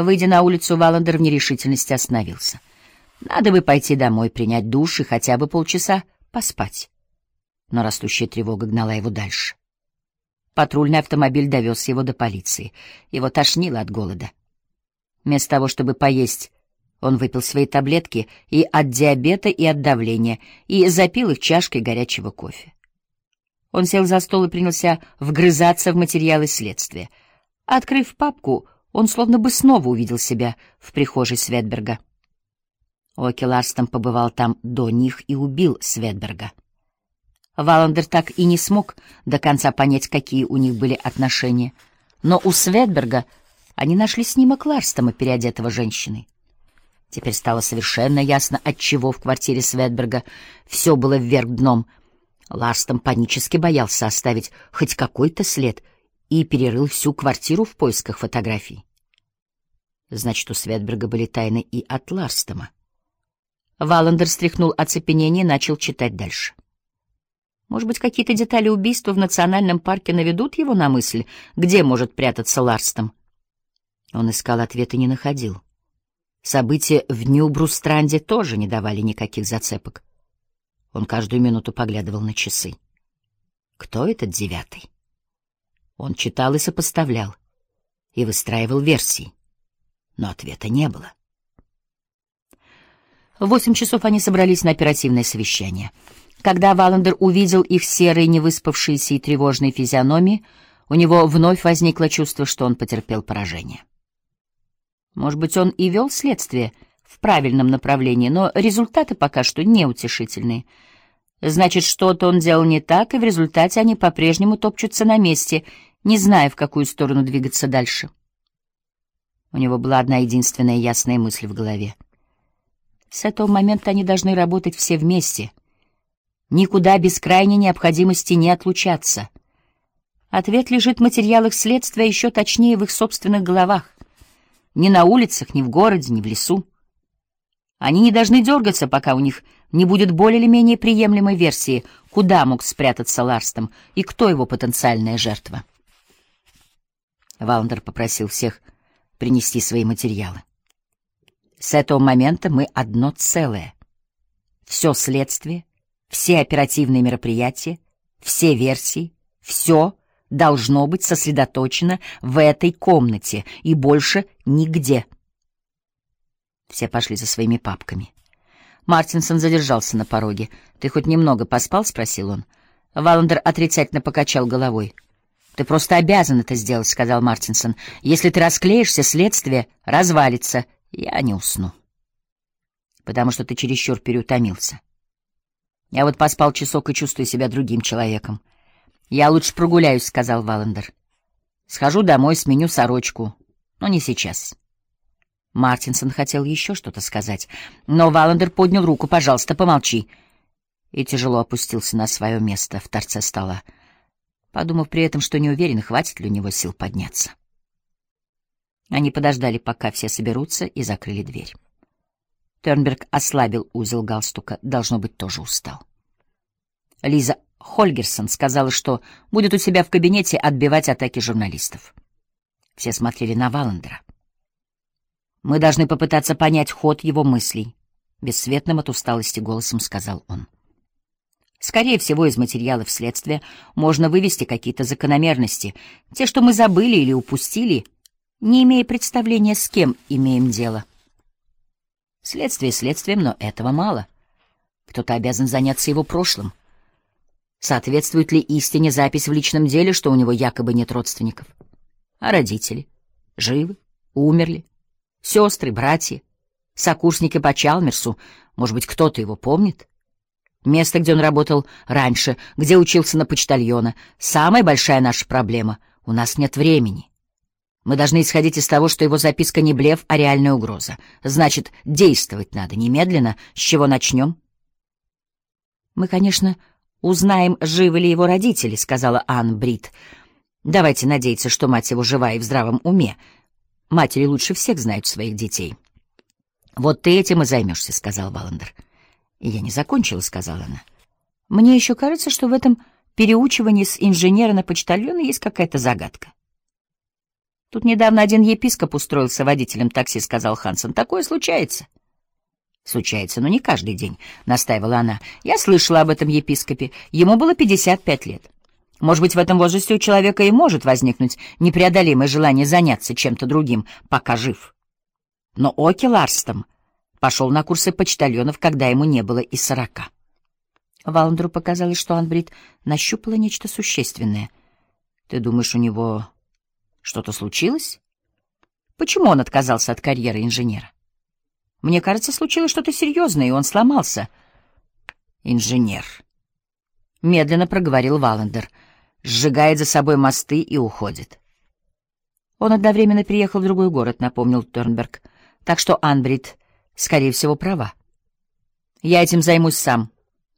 Выйдя на улицу, Валандер в нерешительности остановился. Надо бы пойти домой, принять душ и хотя бы полчаса поспать. Но растущая тревога гнала его дальше. Патрульный автомобиль довез его до полиции. Его тошнило от голода. Вместо того, чтобы поесть, он выпил свои таблетки и от диабета, и от давления, и запил их чашкой горячего кофе. Он сел за стол и принялся вгрызаться в материалы следствия. Открыв папку, он словно бы снова увидел себя в прихожей Светберга. Оки Ларстон побывал там до них и убил Светберга. Валандер так и не смог до конца понять, какие у них были отношения. Но у Светберга они нашли снимок Ларстома, переодетого женщиной. Теперь стало совершенно ясно, отчего в квартире Светберга все было вверх дном. Ларстом панически боялся оставить хоть какой-то след и перерыл всю квартиру в поисках фотографий. Значит, у Светберга были тайны и от Ларстома. Валандер стряхнул оцепенение и начал читать дальше. Может быть, какие-то детали убийства в национальном парке наведут его на мысль, где может прятаться Ларстом? Он искал ответ и не находил. События в Нью-Брустранде тоже не давали никаких зацепок. Он каждую минуту поглядывал на часы. Кто этот девятый? Он читал и сопоставлял, и выстраивал версии, но ответа не было. В восемь часов они собрались на оперативное совещание. Когда Валандер увидел их серые, невыспавшиеся и тревожные физиономии, у него вновь возникло чувство, что он потерпел поражение. Может быть, он и вел следствие в правильном направлении, но результаты пока что неутешительные. Значит, что-то он делал не так, и в результате они по-прежнему топчутся на месте, не зная, в какую сторону двигаться дальше. У него была одна единственная ясная мысль в голове — с этого момента они должны работать все вместе. Никуда без крайней необходимости не отлучаться. Ответ лежит в материалах следствия, еще точнее в их собственных головах. Ни на улицах, ни в городе, ни в лесу. Они не должны дергаться, пока у них не будет более или менее приемлемой версии, куда мог спрятаться Ларстом и кто его потенциальная жертва. Валандер попросил всех принести свои материалы. С этого момента мы одно целое. Все следствие, все оперативные мероприятия, все версии, все должно быть сосредоточено в этой комнате и больше нигде. Все пошли за своими папками. Мартинсон задержался на пороге. «Ты хоть немного поспал?» — спросил он. Валандер отрицательно покачал головой. «Ты просто обязан это сделать», — сказал Мартинсон. «Если ты расклеишься, следствие развалится, я не усну, потому что ты чересчур переутомился. Я вот поспал часок и чувствую себя другим человеком. Я лучше прогуляюсь, — сказал Валандер. Схожу домой, сменю сорочку, но не сейчас. Мартинсон хотел еще что-то сказать, но Валандер поднял руку. «Пожалуйста, помолчи». И тяжело опустился на свое место в торце стола, подумав при этом, что не уверен, хватит ли у него сил подняться. Они подождали, пока все соберутся, и закрыли дверь. Тернберг ослабил узел галстука, должно быть, тоже устал. Лиза Хольгерсон сказала, что будет у себя в кабинете отбивать атаки журналистов. Все смотрели на Валандера. «Мы должны попытаться понять ход его мыслей», — бесцветным от усталости голосом сказал он. «Скорее всего, из материалов следствия можно вывести какие-то закономерности, те, что мы забыли или упустили — не имея представления, с кем имеем дело. Следствие следствием, но этого мало. Кто-то обязан заняться его прошлым. Соответствует ли истине запись в личном деле, что у него якобы нет родственников? А родители? Живы? Умерли? Сестры, братья? Сокурсники по Чалмерсу? Может быть, кто-то его помнит? Место, где он работал раньше, где учился на почтальона. Самая большая наша проблема — у нас нет времени. Мы должны исходить из того, что его записка не блеф, а реальная угроза. Значит, действовать надо немедленно. С чего начнем? Мы, конечно, узнаем, живы ли его родители, сказала Ан Брит. Давайте надеяться, что мать его жива и в здравом уме. Матери лучше всех знают своих детей. Вот ты этим и займешься, сказал Валандер. Я не закончила, сказала она. Мне еще кажется, что в этом переучивании с инженера на почтальона есть какая-то загадка. Тут недавно один епископ устроился водителем такси, сказал Хансен. Такое случается. Случается, но не каждый день, настаивала она. Я слышала об этом епископе. Ему было 55 лет. Может быть, в этом возрасте у человека и может возникнуть непреодолимое желание заняться чем-то другим, пока жив. Но Оки Ларстом пошел на курсы почтальонов, когда ему не было и сорока. Валандру показалось, что Анбрид нащупала нечто существенное. «Ты думаешь, у него что-то случилось? Почему он отказался от карьеры инженера? Мне кажется, случилось что-то серьезное, и он сломался. Инженер. Медленно проговорил Валандер. Сжигает за собой мосты и уходит. Он одновременно приехал в другой город, напомнил Торнберг. Так что Анбрид, скорее всего, права. Я этим займусь сам,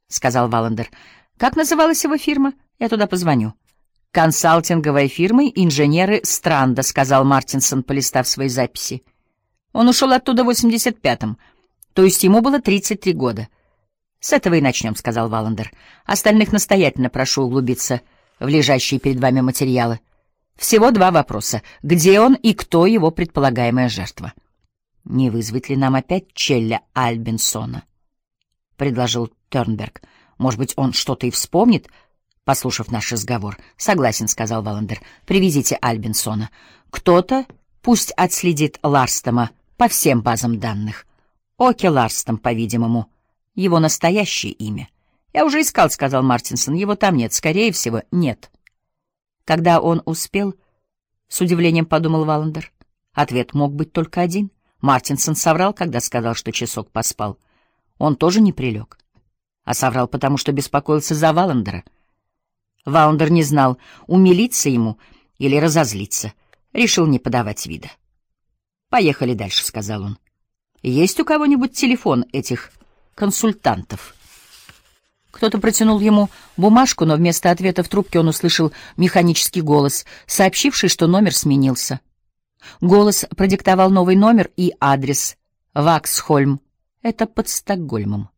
сказал Валандер. Как называлась его фирма? Я туда позвоню консалтинговой фирмой инженеры Странда, сказал Мартинсон, полистав свои записи. Он ушел оттуда в 85-м, то есть ему было 33 года. С этого и начнем, сказал Валандер. Остальных настоятельно прошу углубиться в лежащие перед вами материалы. Всего два вопроса. Где он и кто его предполагаемая жертва? Не вызвать ли нам опять Челля Альбинсона? предложил Тернберг. Может быть, он что-то и вспомнит, послушав наш разговор. «Согласен», — сказал Валандер. «Привезите Альбинсона. Кто-то пусть отследит Ларстома по всем базам данных. Оке Ларстом, по-видимому. Его настоящее имя. Я уже искал, — сказал Мартинсон. Его там нет. Скорее всего, нет». Когда он успел, с удивлением подумал Валандер. Ответ мог быть только один. Мартинсон соврал, когда сказал, что часок поспал. Он тоже не прилег. А соврал, потому что беспокоился за Валандера — Ваундер не знал, умилиться ему или разозлиться. Решил не подавать вида. «Поехали дальше», — сказал он. «Есть у кого-нибудь телефон этих консультантов?» Кто-то протянул ему бумажку, но вместо ответа в трубке он услышал механический голос, сообщивший, что номер сменился. Голос продиктовал новый номер и адрес — Ваксхольм. Это под Стокгольмом.